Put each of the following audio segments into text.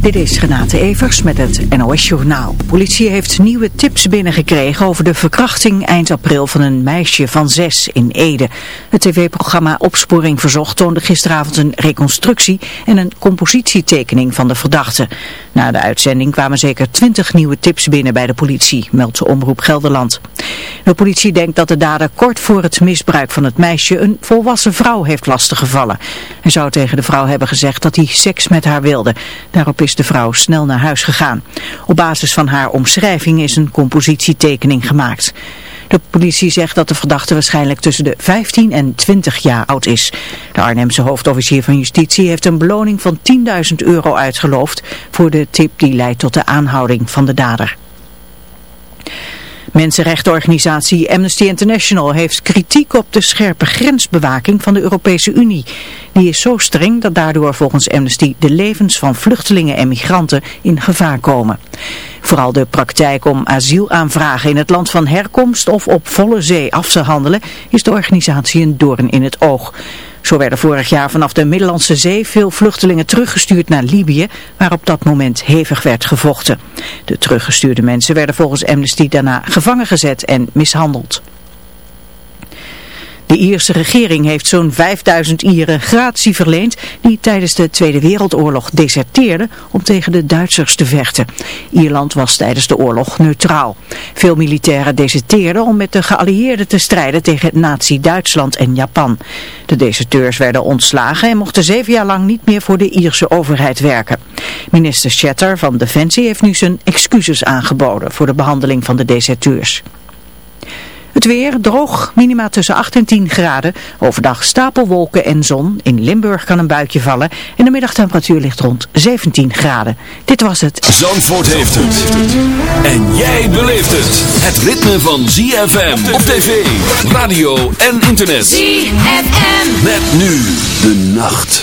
Dit is Renate Evers met het NOS Journaal. Politie heeft nieuwe tips binnengekregen over de verkrachting eind april van een meisje van zes in Ede. Het tv-programma Opsporing Verzocht toonde gisteravond een reconstructie en een compositietekening van de verdachte. Na de uitzending kwamen zeker twintig nieuwe tips binnen bij de politie, meldt de Omroep Gelderland. De politie denkt dat de dader kort voor het misbruik van het meisje een volwassen vrouw heeft lastiggevallen. Hij zou tegen de vrouw hebben gezegd dat hij seks met haar wilde. Daarop is de vrouw snel naar huis gegaan. Op basis van haar omschrijving is een compositietekening gemaakt. De politie zegt dat de verdachte waarschijnlijk tussen de 15 en 20 jaar oud is. De Arnhemse hoofdofficier van Justitie heeft een beloning van 10.000 euro uitgeloofd voor de tip die leidt tot de aanhouding van de dader. Mensenrechtenorganisatie Amnesty International heeft kritiek op de scherpe grensbewaking van de Europese Unie. Die is zo streng dat daardoor volgens Amnesty de levens van vluchtelingen en migranten in gevaar komen. Vooral de praktijk om asielaanvragen in het land van herkomst of op volle zee af te handelen is de organisatie een doorn in het oog. Zo werden vorig jaar vanaf de Middellandse Zee veel vluchtelingen teruggestuurd naar Libië, waar op dat moment hevig werd gevochten. De teruggestuurde mensen werden volgens Amnesty daarna gevangen gezet en mishandeld. De Ierse regering heeft zo'n 5000 Ieren gratie verleend die tijdens de Tweede Wereldoorlog deserteerden om tegen de Duitsers te vechten. Ierland was tijdens de oorlog neutraal. Veel militairen deserteerden om met de geallieerden te strijden tegen Nazi-Duitsland en Japan. De deserteurs werden ontslagen en mochten zeven jaar lang niet meer voor de Ierse overheid werken. Minister Shatter van Defensie heeft nu zijn excuses aangeboden voor de behandeling van de deserteurs. Het weer droog, minima tussen 8 en 10 graden. Overdag stapelwolken en zon. In Limburg kan een buitje vallen. En de middagtemperatuur ligt rond 17 graden. Dit was het. Zandvoort heeft het. En jij beleeft het. Het ritme van ZFM op tv, radio en internet. ZFM. Met nu de nacht.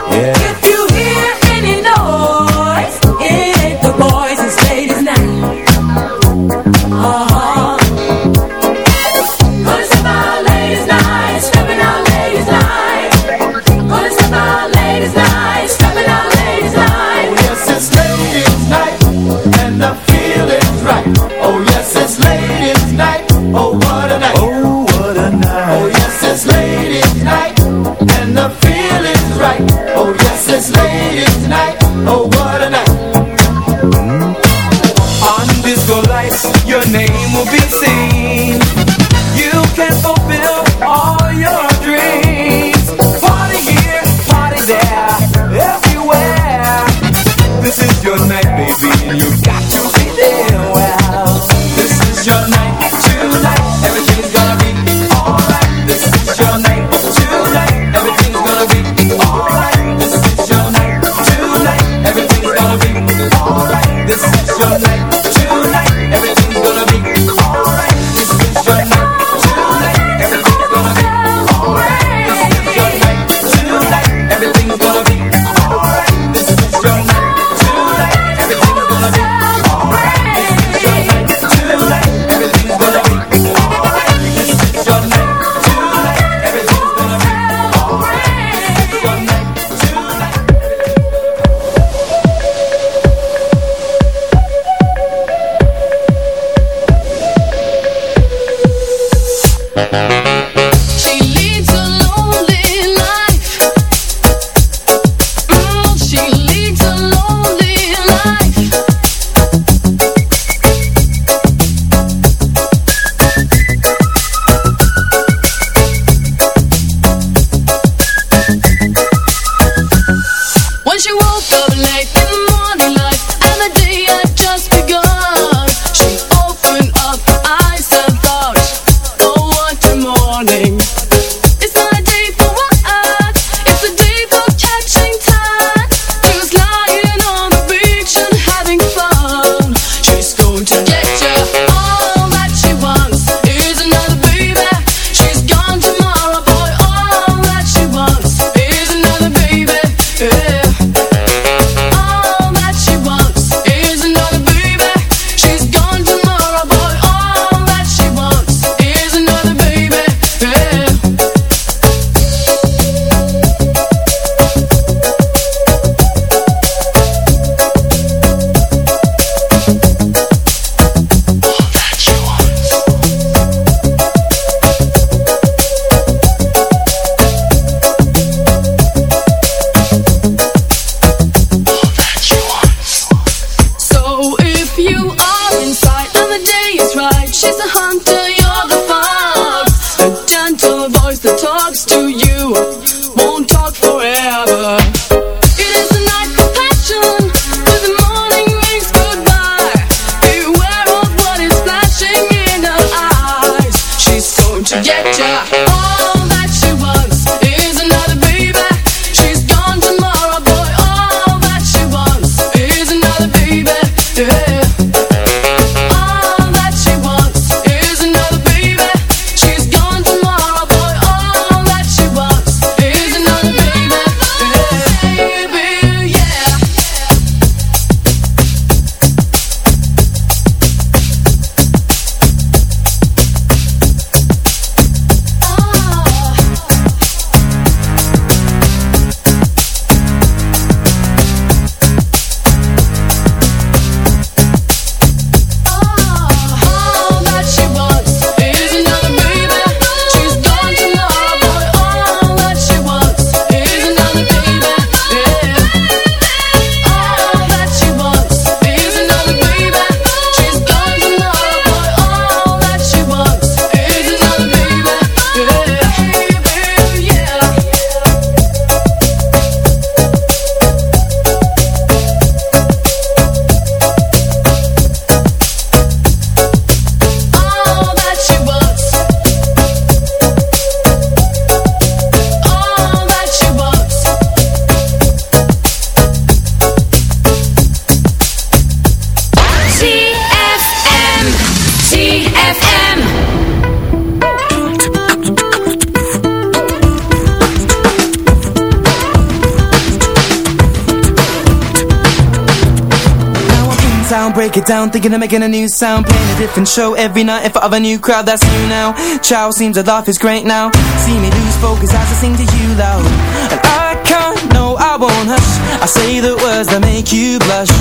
Down, thinking of making a new sound Playing a different show every night in front of a new crowd. That's new now. Chow seems to laugh is great now. See me lose focus as I sing to you loud. And I can't, no I won't hush. I say the words that make you blush.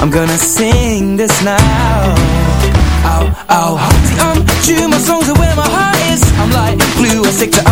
I'm gonna sing this now. Ow, ow I'm um, true, my songs are where my heart is. I'm like glue, I stick to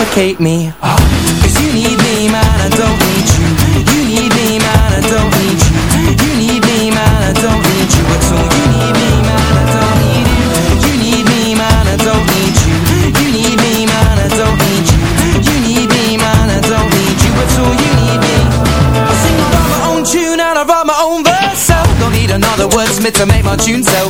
suffocate me. Oh, Cause you need me, man, I don't need you. You need me, man, I don't need you. You need me, man, I don't need you at all. You need me, man, I don't need you. You need me, man, I don't need you. You need me, man, I don't need you. You need me, man, I don't need you at all. You need me. I sing I my own tune and I write my own verse. So Don't need another wordsmith to make my tune Call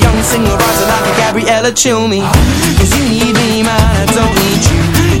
Singer riser like a Gabriella chill me. Cause you need me man, I don't need you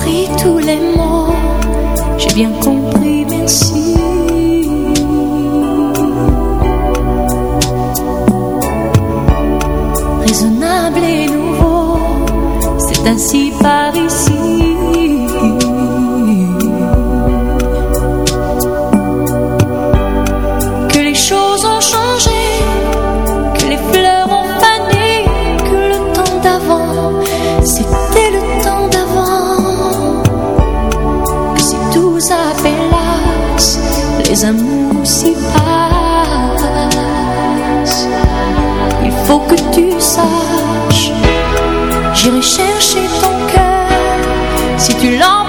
compris tous les mots, j'ai bien compris, merci. Raisonnable et nouveau, c'est ainsi pas. que tu saches, j'irai chercher ton cœur si tu l'entends.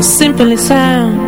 simply sound.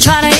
try to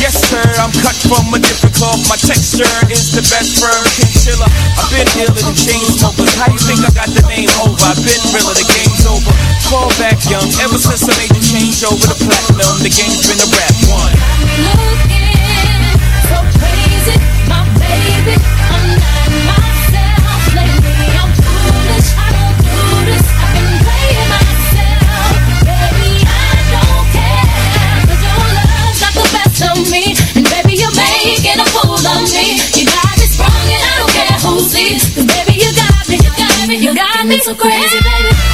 Yes, sir, I'm cut from a different cloth. My texture is the best firm chiller. I've been dealing the chain over. How you think I got the name over? I've been realer, the game's over. Fall back young, ever since I made the change over the platinum. The game's been a rap one. Looking so crazy, my baby. You got me sprung and I don't care who sees. Cause baby, you got me, you got me, you got me so crazy, baby.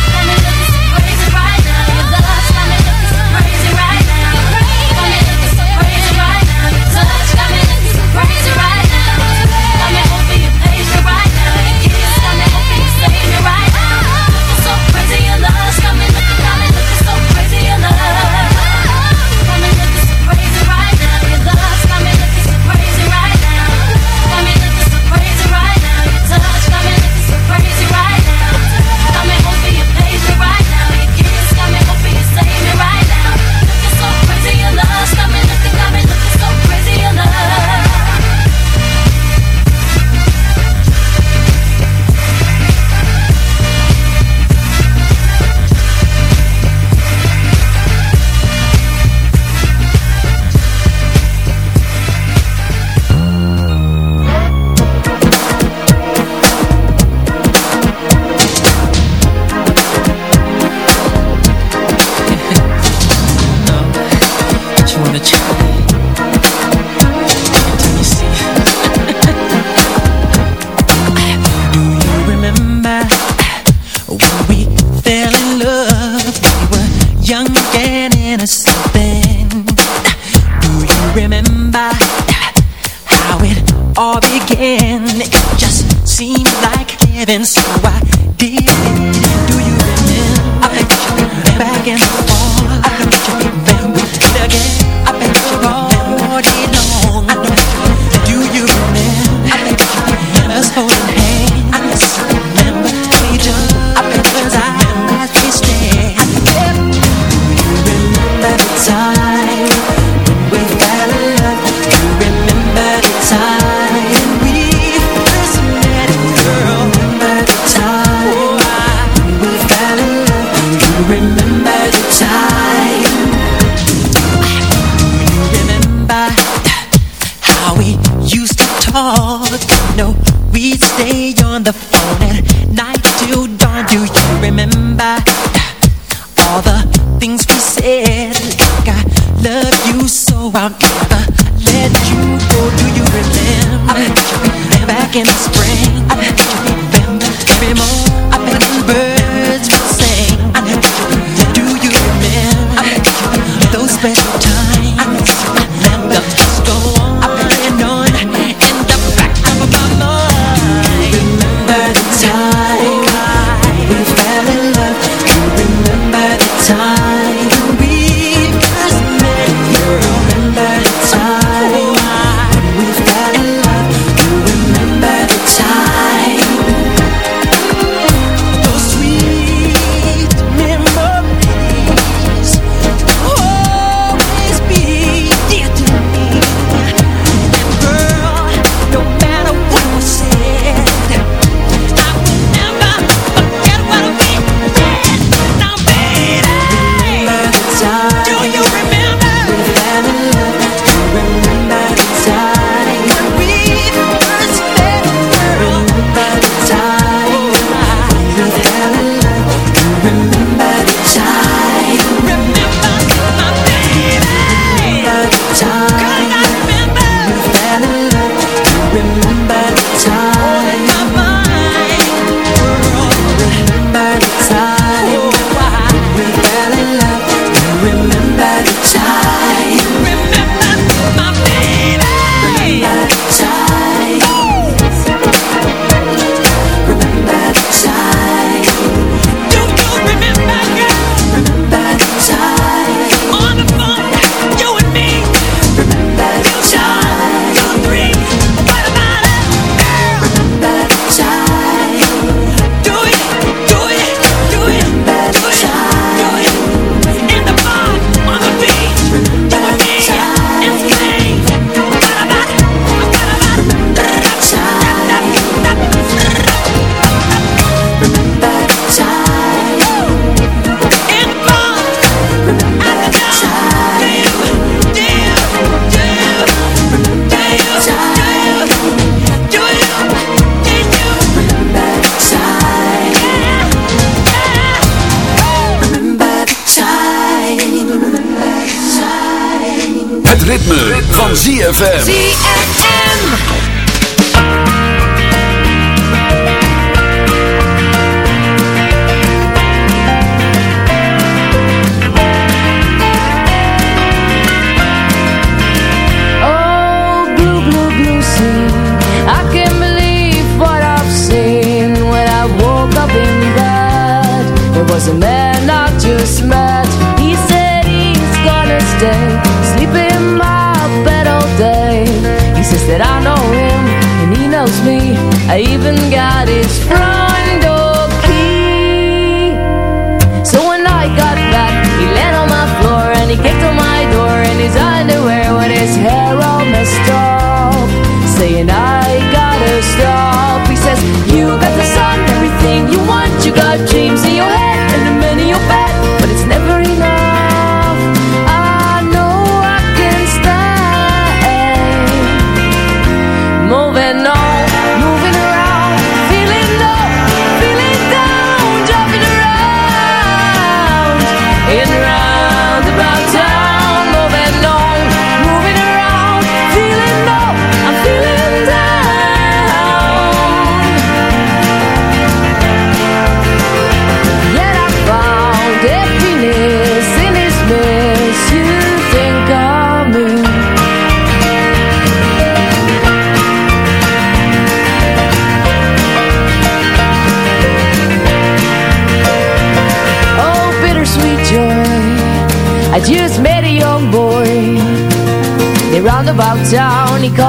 ZFM.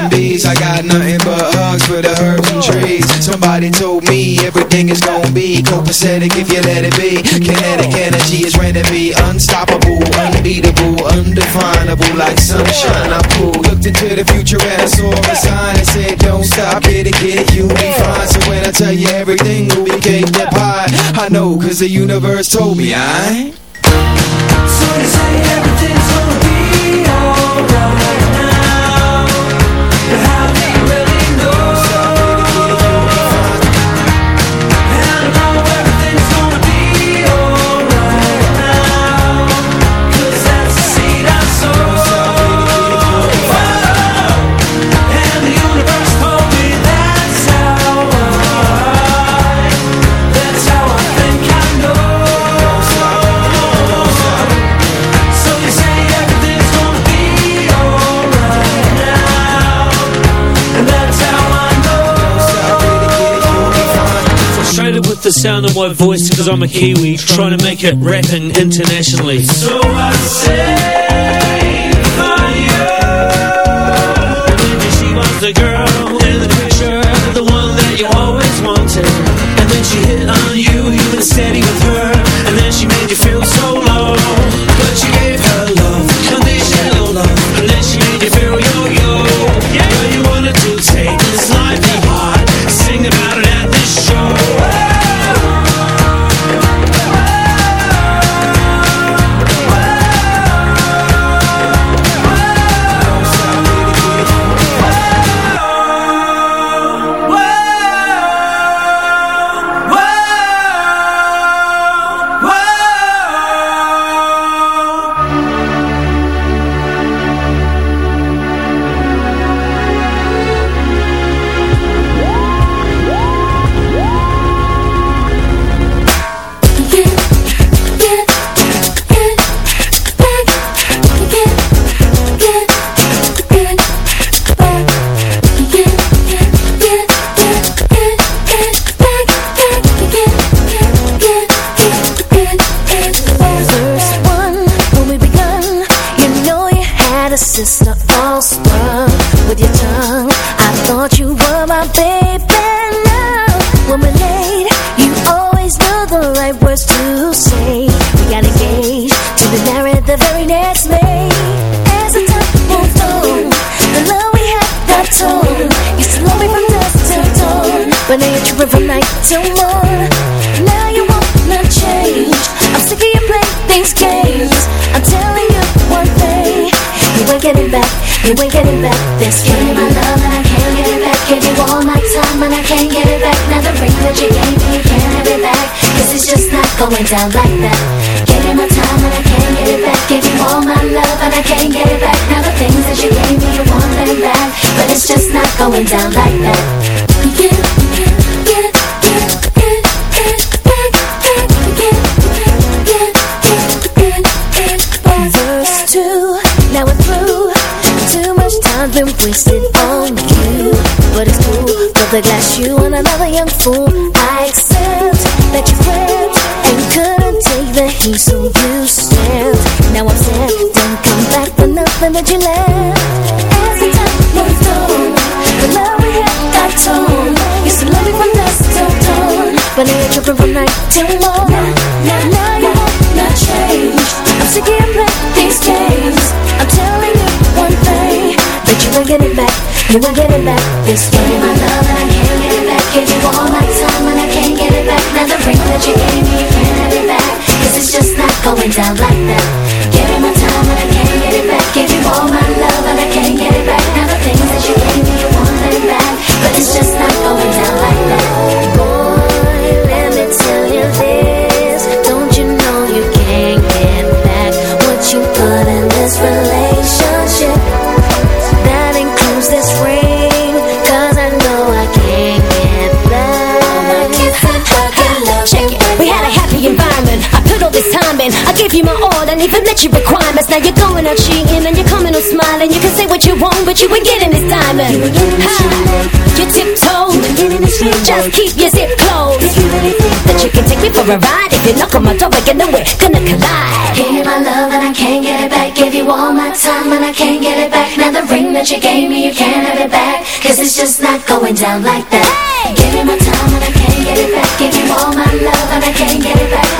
and bees. I got nothing but hugs for the herbs and trees. Somebody told me everything is gonna be copacetic if you let it be. Kinetic energy is ready to be unstoppable, unbeatable, undefinable, like sunshine. I pulled, looked into the future and I saw a sign that said, Don't stop, get it, get it, you'll be fine. So when I tell you everything will be cake and pie, I know, cause the universe told me I. So you say everything's gonna be alright the sound of my voice because I'm a Kiwi trying to make it rapping internationally. So I say you. And she was the girl not down like that Give you my time and I can't get it back. Give you all my love and I can't get it back. Now the things that you gave me, you want them back. But it's just not going down like that Get, get, get, get, get, get back, back, get, get, get, get, get back. Verse 2, now we're through. Too much time's been wasted on you. But it's cool, put the glass you But now you're tripping from night till morn Now, now you want not change I'm sick of your play these games. I'm telling you one thing. That you ain't getting back. You ain't getting back. This game my love and I can't get it back. Give you all my time and I can't get it back. Now the ring that you gave me You can't have it back. Cause it's just not going down like that. Give me my time and I can't get it back. Give you all my love and I can't get it back. Now the things that you gave me You want them back. But it's just not going time I gave you my all and even met your requirements. Now you're going out cheating and you're coming out smiling. You can say what you want but you ain't getting this diamond. Ha! You tiptoe. Just keep your zip closed. That you can take me for a ride If you knock on my door again then we're gonna collide. Give me my love and I can't get it back. Give you all my time and I can't get it back. Now the ring that you gave me you can't have it back Cause it's just not going down like that. Give me my time and I can't get it back. Give you all my love and I can't get it back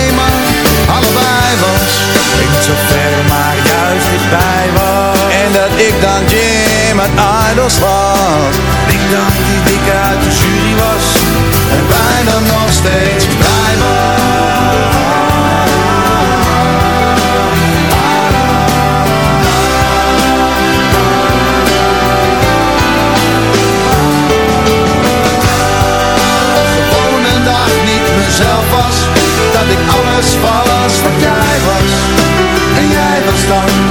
dat ik dan Jim uit Idols was. Ik dan die dikke uit de jury was. En bijna nog steeds blij Gewoon een dag niet mezelf was Dat ik alles was wat jij was En jij was dan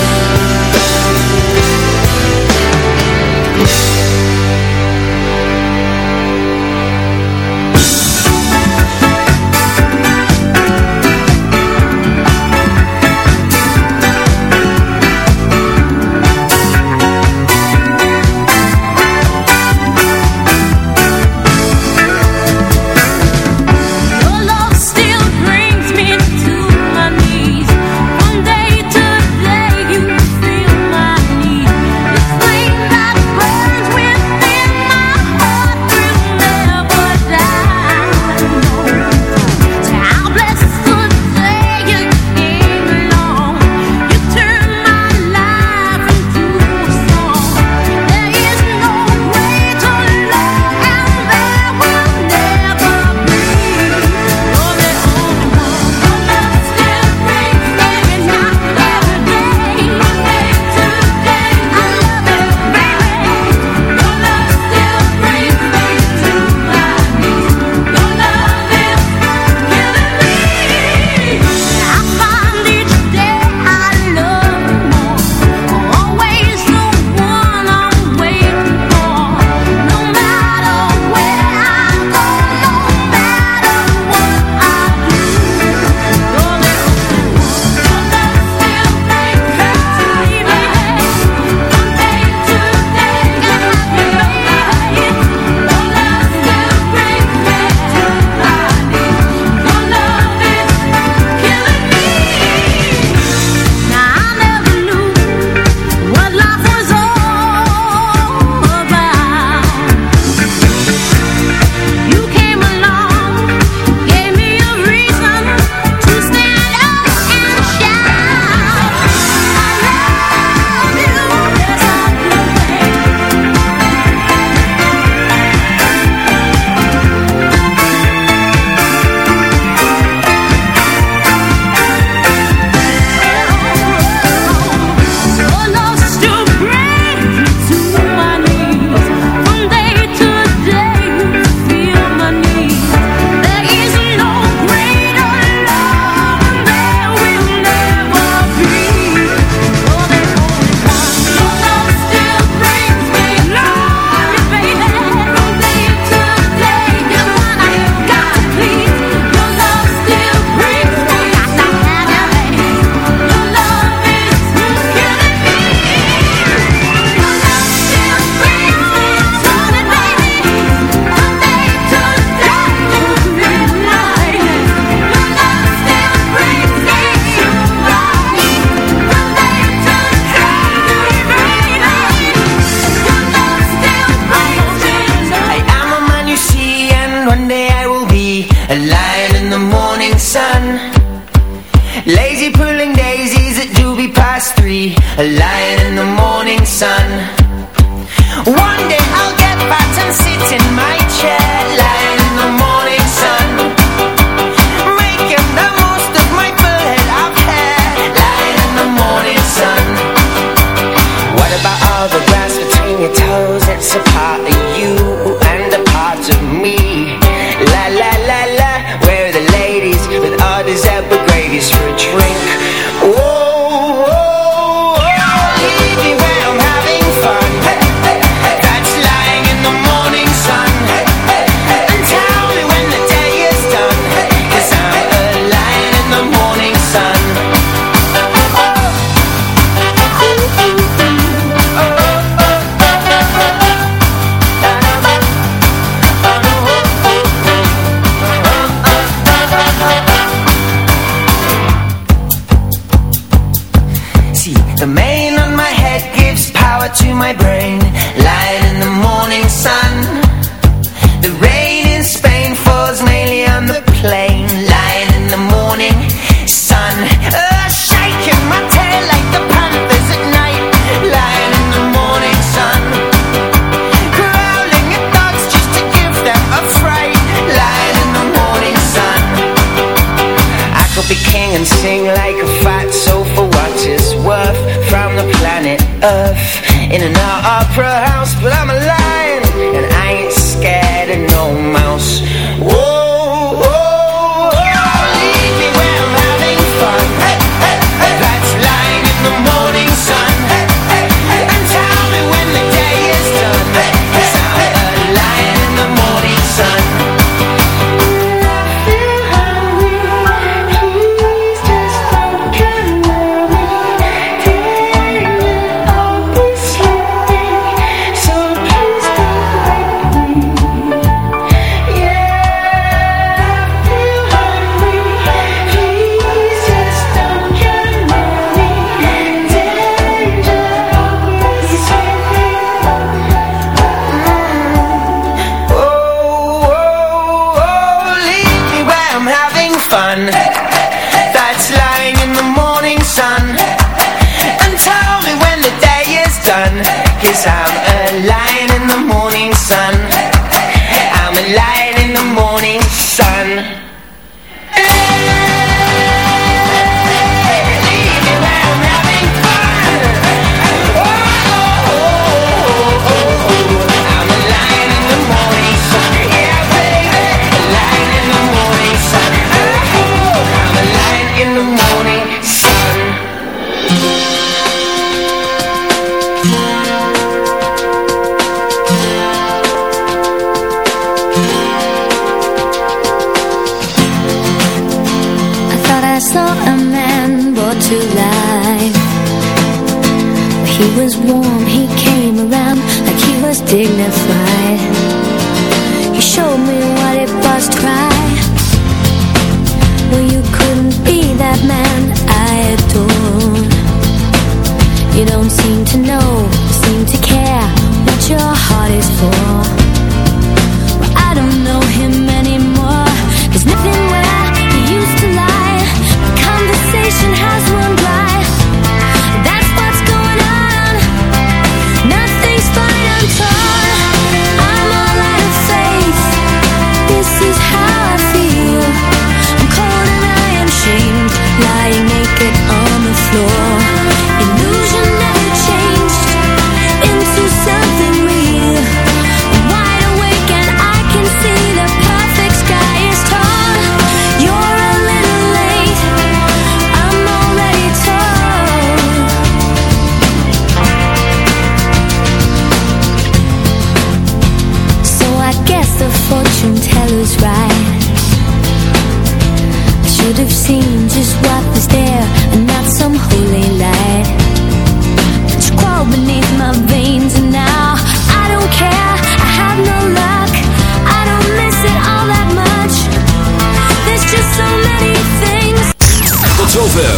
was warm.